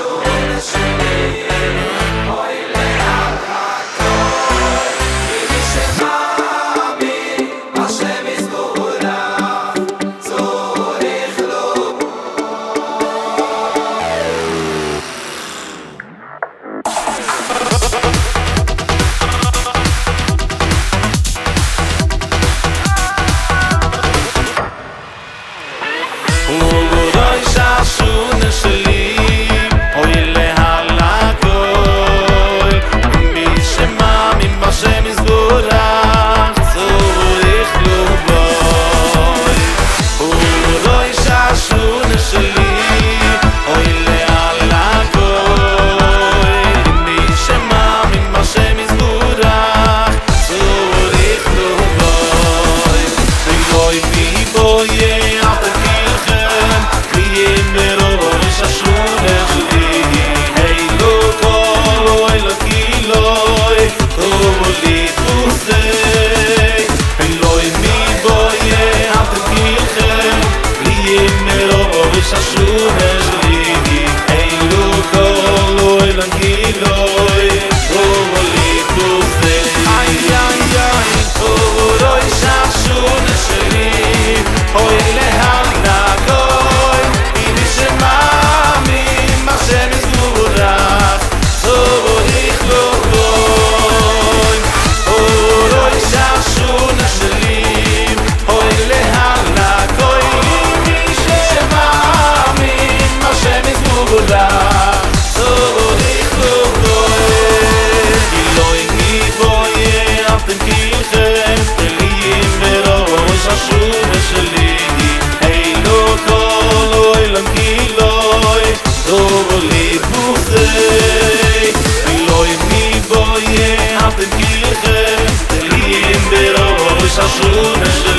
show. די Osasuna